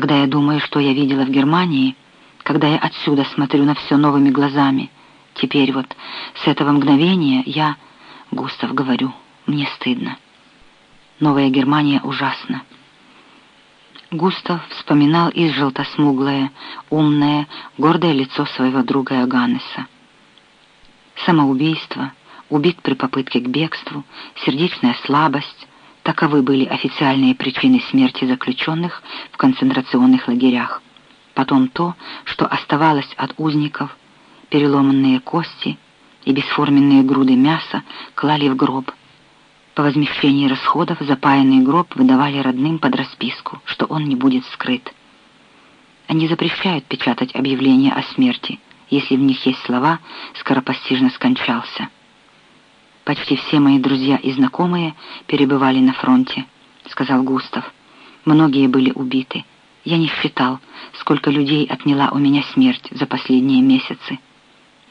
Когда я думаю, что я видела в Германии, когда я отсюда смотрю на все новыми глазами, теперь вот с этого мгновения я, Густав, говорю, мне стыдно. Новая Германия ужасна. Густав вспоминал и желтосмуглое, умное, гордое лицо своего друга Иоганнеса. Самоубийство, убит при попытке к бегству, сердечная слабость — таковы были официальные причины смерти заключенных в концентрационных лагерях. Потом то, что оставалось от узников, переломанные кости и бесформенные груды мяса клали в гроб. По возмещении расходов запаянный гроб выдавали родным под расписку, что он не будет вскрыт. Они запрещают печатать объявления о смерти, если в них есть слова «скоропостижно скончался». «Почти все мои друзья и знакомые перебывали на фронте», — сказал Густав. «Многие были убиты. Я не считал, сколько людей отняла у меня смерть за последние месяцы.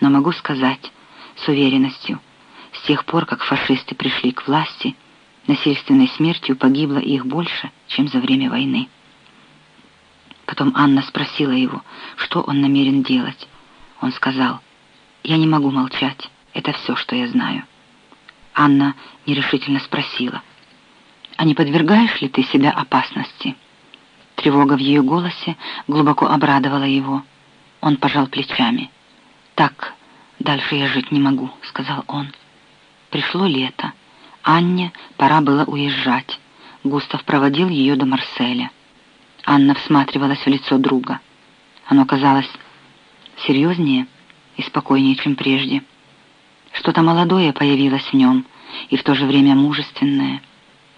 Но могу сказать с уверенностью, с тех пор, как фашисты пришли к власти, насильственной смертью погибло их больше, чем за время войны». Потом Анна спросила его, что он намерен делать. Он сказал, «Я не могу молчать, это все, что я знаю». Анна нерешительно спросила, «А не подвергаешь ли ты себя опасности?» Тревога в ее голосе глубоко обрадовала его. Он пожал плечами. «Так, дальше я жить не могу», — сказал он. Пришло лето. Анне пора было уезжать. Густав проводил ее до Марселя. Анна всматривалась в лицо друга. Оно казалось серьезнее и спокойнее, чем прежде. Что-то молодое появилось в нем, и в то же время мужественное.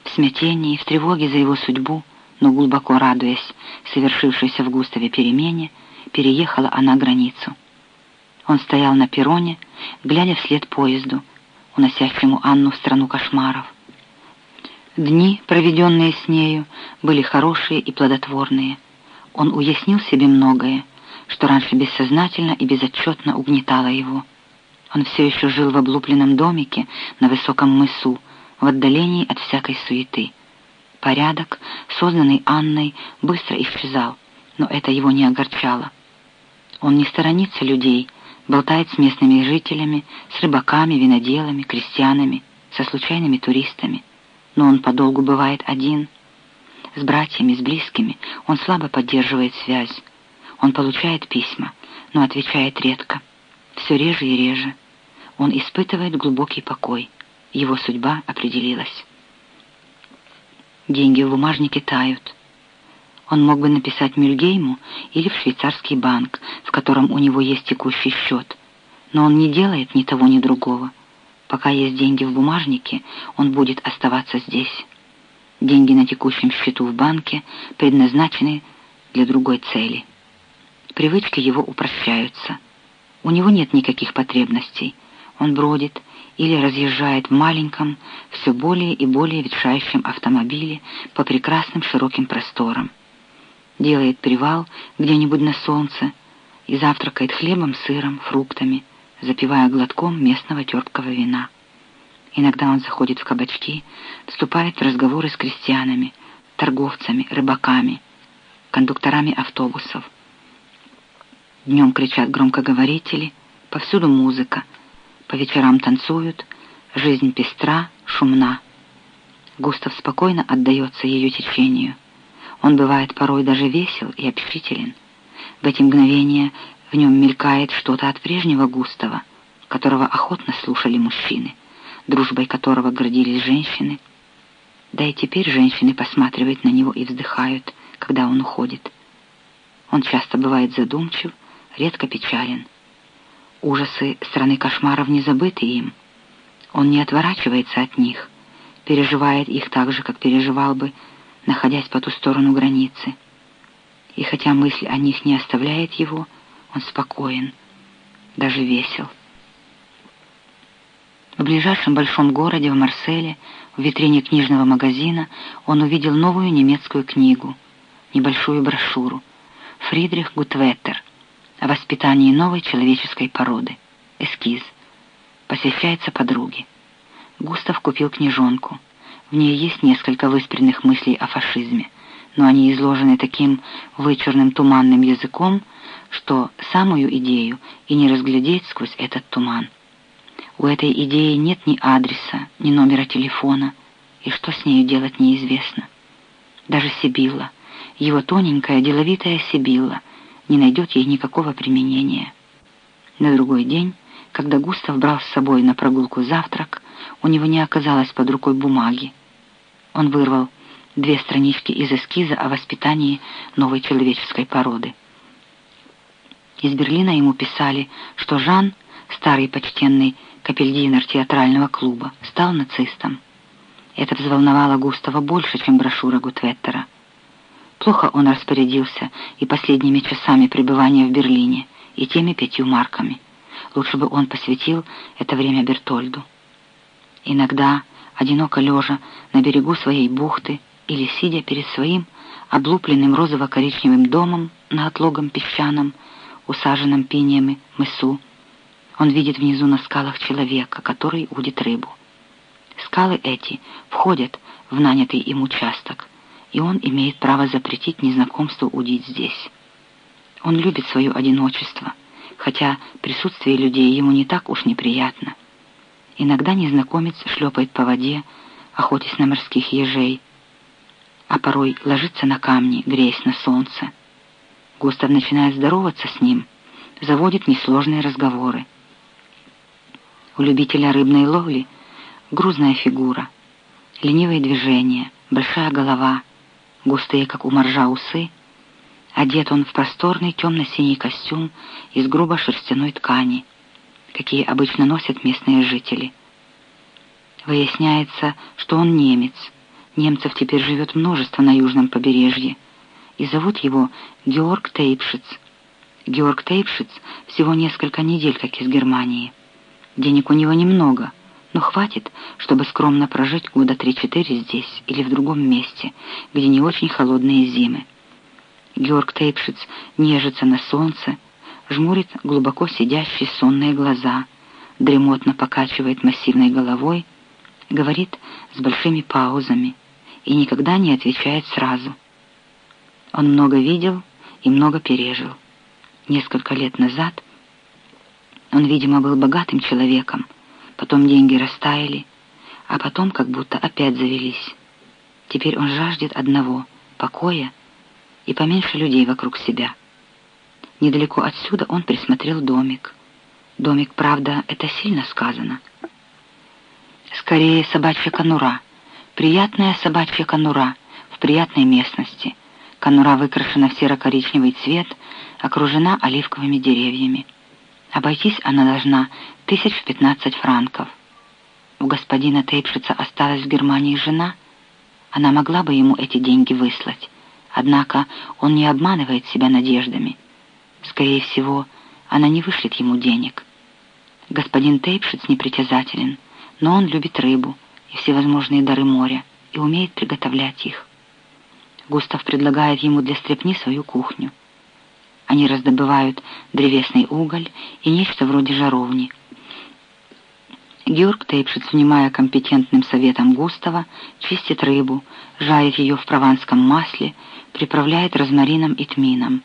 В смятении, в тревоге за его судьбу, но глубоко радуясь совершившейся в Густаве перемене, переехала она границу. Он стоял на перроне, глядя вслед поезду, уносящему Анну в страну кошмаров. Дни, проведенные с нею, были хорошие и плодотворные. Он уяснил себе многое, что раньше бессознательно и безотчетно угнетало его. Он все еще жил в облупленном домике на высоком мысу, в отдалении от всякой суеты. Порядок, созданный Анной, быстро исчезал, но это его не огорчало. Он не сторонится людей, болтает с местными жителями, с рыбаками, виноделами, крестьянами, со случайными туристами. Но он подолгу бывает один. С братьями, с близкими он слабо поддерживает связь. Он получает письма, но отвечает редко. Все реже и реже. Он испытывает глубокий покой. Его судьба определилась. Деньги в бумажнике тают. Он мог бы написать Мюльгейму или в швейцарский банк, в котором у него есть текущий счет. Но он не делает ни того, ни другого. Пока есть деньги в бумажнике, он будет оставаться здесь. Деньги на текущем счету в банке предназначены для другой цели. Привычки его упрощаются. У него нет никаких потребностей. Он бродит или разъезжает в маленьком, все более и более ветшающем автомобиле по прекрасным широким просторам. Делает привал где-нибудь на солнце и завтракает хлебом, сыром, фруктами, запивая глотком местного терпкого вина. Иногда он заходит в кабачки, вступает в разговоры с крестьянами, торговцами, рыбаками, кондукторами автобусов. Днем кричат громкоговорители, повсюду музыка, по вечерам танцуют, жизнь пестра, шумна. Густав спокойно отдается ее течению. Он бывает порой даже весел и общителен. В эти мгновения в нем мелькает что-то от прежнего Густава, которого охотно слушали мужчины, дружбой которого гордились женщины. Да и теперь женщины посматривают на него и вздыхают, когда он уходит. Он часто бывает задумчив, редко печален. Ужасы страны кошмаров не забыты им. Он не отворачивается от них, переживает их так же, как переживал бы, находясь по ту сторону границы. И хотя мысль о них не оставляет его, он спокоен, даже весел. В ближайшем большом городе, в Марселе, в витрине книжного магазина, он увидел новую немецкую книгу, небольшую брошюру «Фридрих Гутветтер» о воспитании новой человеческой породы. Эскиз. Посвящается подруге. Густав купил книжонку. В ней есть несколько выспренных мыслей о фашизме, но они изложены таким вычурным туманным языком, что самую идею и не разглядеть сквозь этот туман. У этой идеи нет ни адреса, ни номера телефона, и что с нею делать неизвестно. Даже Сибилла, его тоненькая, деловитая Сибилла, не найдет ей никакого применения. На другой день, когда Густав брал с собой на прогулку завтрак, у него не оказалось под рукой бумаги. Он вырвал две странички из эскиза о воспитании новой человеческой породы. Из Берлина ему писали, что Жан, старый почтенный капельдинер театрального клуба, стал нацистом. Это взволновало Густава больше, чем брошюра Гутветтера. Плохо он распорядился и последними часами пребывания в Берлине, и теми пятью марками. Лучше бы он посвятил это время Бертольду. Иногда, одиноко лежа на берегу своей бухты или сидя перед своим облупленным розово-коричневым домом на отлогом песчаном, усаженном пиниями мысу, он видит внизу на скалах человека, который удит рыбу. Скалы эти входят в нанятый им участок, и он имеет право запретить незнакомству удить здесь. Он любит свое одиночество, хотя присутствие людей ему не так уж неприятно. Иногда незнакомец шлепает по воде, охотясь на морских ежей, а порой ложится на камни, греясь на солнце. Густав начинает здороваться с ним, заводит несложные разговоры. У любителя рыбной ловли грузная фигура, ленивые движения, большая голова, густые, как у моржа, усы. Одет он в просторный темно-синий костюм из грубо шерстяной ткани, какие обычно носят местные жители. Выясняется, что он немец. Немцев теперь живет множество на южном побережье, и зовут его Георг Тейпшиц. Георг Тейпшиц всего несколько недель как из Германии. Денег у него немного, но хватит, чтобы скромно прожить года три-четыре здесь или в другом месте, где не очень холодные зимы. Георг Тейпшиц нежится на солнце, жмурит глубоко сидящие сонные глаза, дремотно покачивает массивной головой, говорит с большими паузами и никогда не отвечает сразу. Он много видел и много пережил. Несколько лет назад он, видимо, был богатым человеком, потом деньги растаяли, а потом как будто опять завелись. Теперь он жаждет одного — покоя и поменьше людей вокруг себя. Недалеко отсюда он присмотрел домик. Домик, правда, это сильно сказано. Скорее, собачья конура. Приятная собачья конура в приятной местности. Конура выкрашена в серо-коричневый цвет, окружена оливковыми деревьями. Обойтись она должна тысяч в пятнадцать франков. У господина Тейпшица осталась в Германии жена. Она могла бы ему эти деньги выслать. Однако он не обманывает себя надеждами. Скорее всего, она не вышлет ему денег. Господин Тейпшиц непритязателен, но он любит рыбу и всевозможные дары моря и умеет приготовлять их. Густав предлагает ему для стрепни свою кухню. Они раздобывают древесный уголь и нечто вроде жаровни. Георг Тейпшиц, внимая компетентным советом Густава, чистит рыбу, жарит ее в прованском масле, приправляет розмарином и тмином.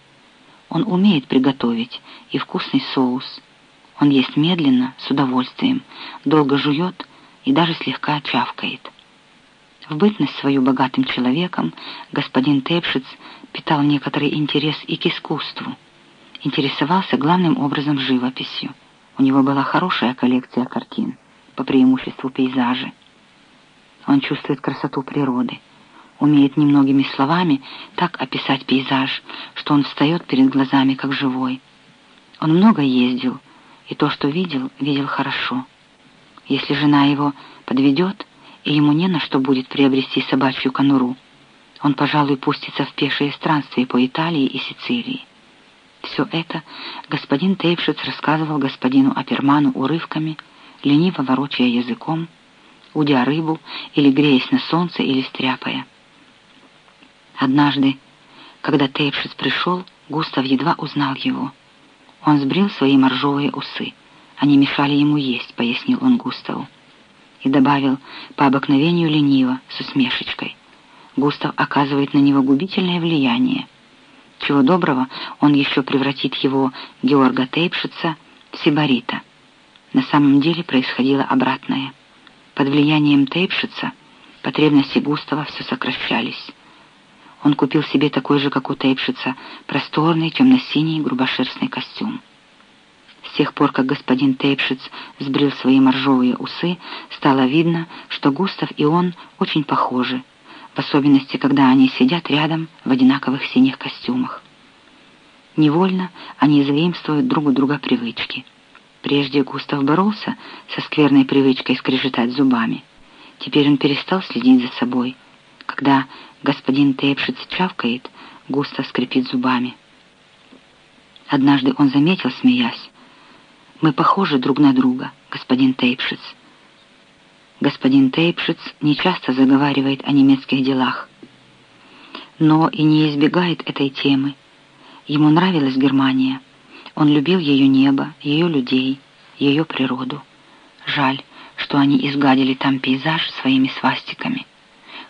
Он умеет приготовить и вкусный соус. Он ест медленно, с удовольствием, долго жует и даже слегка чавкает. В бытность свою богатым человеком господин Тепшиц питал некоторый интерес и к искусству. Интересовался главным образом живописью. У него была хорошая коллекция картин, по преимуществу пейзажи. Он чувствует красоту природы умеет немногими словами так описать пейзаж, что он встает перед глазами как живой. Он много ездил, и то, что видел, видел хорошо. Если жена его подведет, и ему не на что будет приобрести собачью конуру, он, пожалуй, пустится в пешее странствие по Италии и Сицилии. Все это господин Тейпшиц рассказывал господину Аперману урывками, лениво ворочая языком, удя рыбу или греясь на солнце или стряпая. Однажды, когда Тейпшиц пришел, Густав едва узнал его. Он сбрил свои моржовые усы. Они мешали ему есть, пояснил он Густаву. И добавил по обыкновению лениво, с усмешечкой. Густав оказывает на него губительное влияние. Чего доброго, он еще превратит его, Георга Тейпшица, в сибарита. На самом деле происходило обратное. Под влиянием Тейпшица потребности Густава все сокращались. Он купил себе такой же, как у Тейпшица, просторный темно-синий грубошерстный костюм. С тех пор, как господин Тейпшиц сбрил свои моржовые усы, стало видно, что Густав и он очень похожи, в особенности, когда они сидят рядом в одинаковых синих костюмах. Невольно они заимствуют друг у друга привычки. Прежде Густав боролся со скверной привычкой скрежетать зубами. Теперь он перестал следить за собой. Когда господин Тейпшиц чавкает, Густав скрипит зубами. Однажды он заметил, смеясь, «Мы похожи друг на друга, господин Тейпшиц». Господин Тейпшиц нечасто заговаривает о немецких делах, но и не избегает этой темы. Ему нравилась Германия. Он любил ее небо, ее людей, ее природу. Жаль, что они изгадили там пейзаж своими свастиками.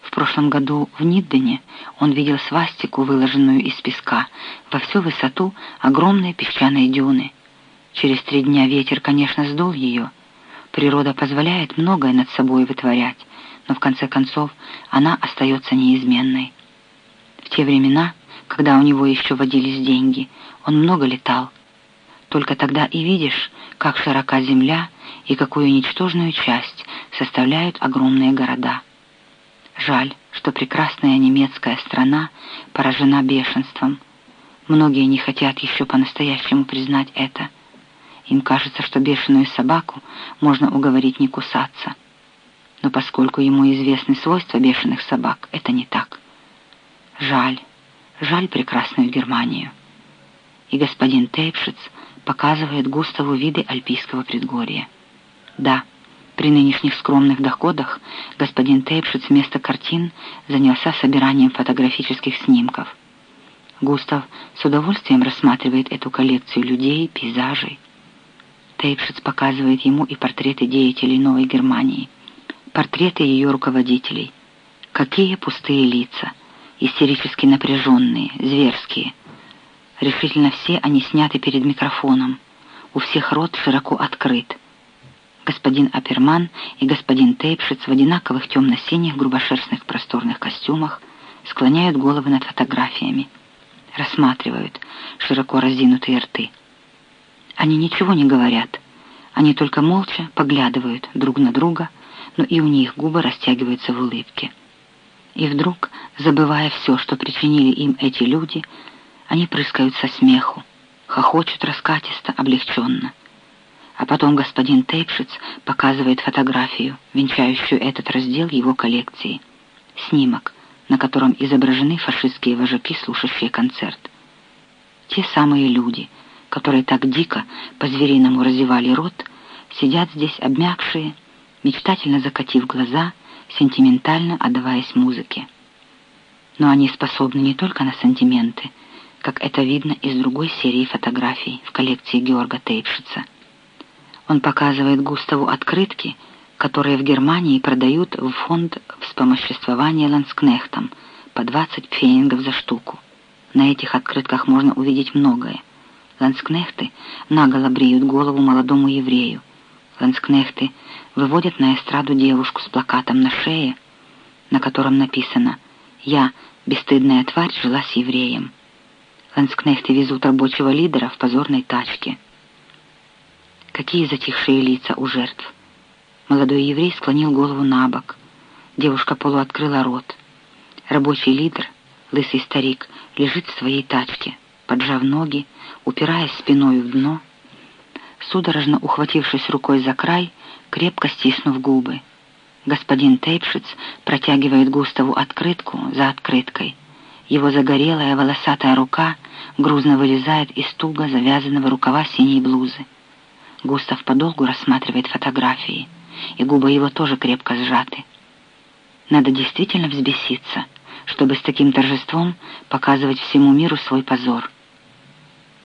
В прошлом году в Ниддене он видел свастику, выложенную из песка, во всю высоту огромной песчаной дюны. Через три дня ветер, конечно, сдул ее, Природа позволяет многое над собой вытворять, но в конце концов она остается неизменной. В те времена, когда у него еще водились деньги, он много летал. Только тогда и видишь, как широка земля и какую ничтожную часть составляют огромные города. Жаль, что прекрасная немецкая страна поражена бешенством. Многие не хотят еще по-настоящему признать это. Им кажется, что бешеную собаку можно уговорить не кусаться. Но поскольку ему известны свойства бешеных собак, это не так. Жаль, жаль прекрасную Германию. И господин Тейпшиц показывает Густаву виды альпийского предгорья. Да, при нынешних скромных доходах господин Тейпшиц вместо картин занялся собиранием фотографических снимков. Густав с удовольствием рассматривает эту коллекцию людей, пейзажей. Тейпшиц показывает ему и портреты деятелей Новой Германии, портреты ее руководителей. Какие пустые лица, истерически напряженные, зверские. Решительно все они сняты перед микрофоном. У всех рот широко открыт. Господин Аперман и господин Тейпшиц в одинаковых темно-синих грубошерстных просторных костюмах склоняют головы над фотографиями, рассматривают широко разинутые рты. Они ничего не говорят. Они только молча поглядывают друг на друга, но и у них губы растягиваются в улыбке. И вдруг, забывая все, что причинили им эти люди, они прыскают со смеху, хохочут раскатисто, облегченно. А потом господин Тейпшиц показывает фотографию, венчающую этот раздел его коллекции. Снимок, на котором изображены фашистские вожаки, слушающие концерт. Те самые люди — которые так дико по-звериному разевали рот, сидят здесь обмякшие, мечтательно закатив глаза, сентиментально отдаваясь музыке. Но они способны не только на сантименты, как это видно из другой серии фотографий в коллекции Георга Тейпшица. Он показывает Густаву открытки, которые в Германии продают в фонд вспомоществования ланскнехтам по 20 пфенингов за штуку. На этих открытках можно увидеть многое. Ланскнехты наголо бреют голову молодому еврею. Ланскнехты выводят на эстраду девушку с плакатом на шее, на котором написано «Я, бесстыдная тварь, жила с евреем». Ланскнехты везут рабочего лидера в позорной тачке. Какие затихшие лица у жертв. Молодой еврей склонил голову на бок. Девушка полуоткрыла рот. Рабочий лидер, лысый старик, лежит в своей тачке, поджав ноги, упираясь спиной в дно, судорожно ухватившись рукой за край, крепко стиснув губы. Господин Тейпшиц протягивает Густаву открытку за открыткой. Его загорелая волосатая рука грузно вылезает из туго завязанного рукава синей блузы. Густав подолгу рассматривает фотографии, и губы его тоже крепко сжаты. Надо действительно взбеситься, чтобы с таким торжеством показывать всему миру свой позор —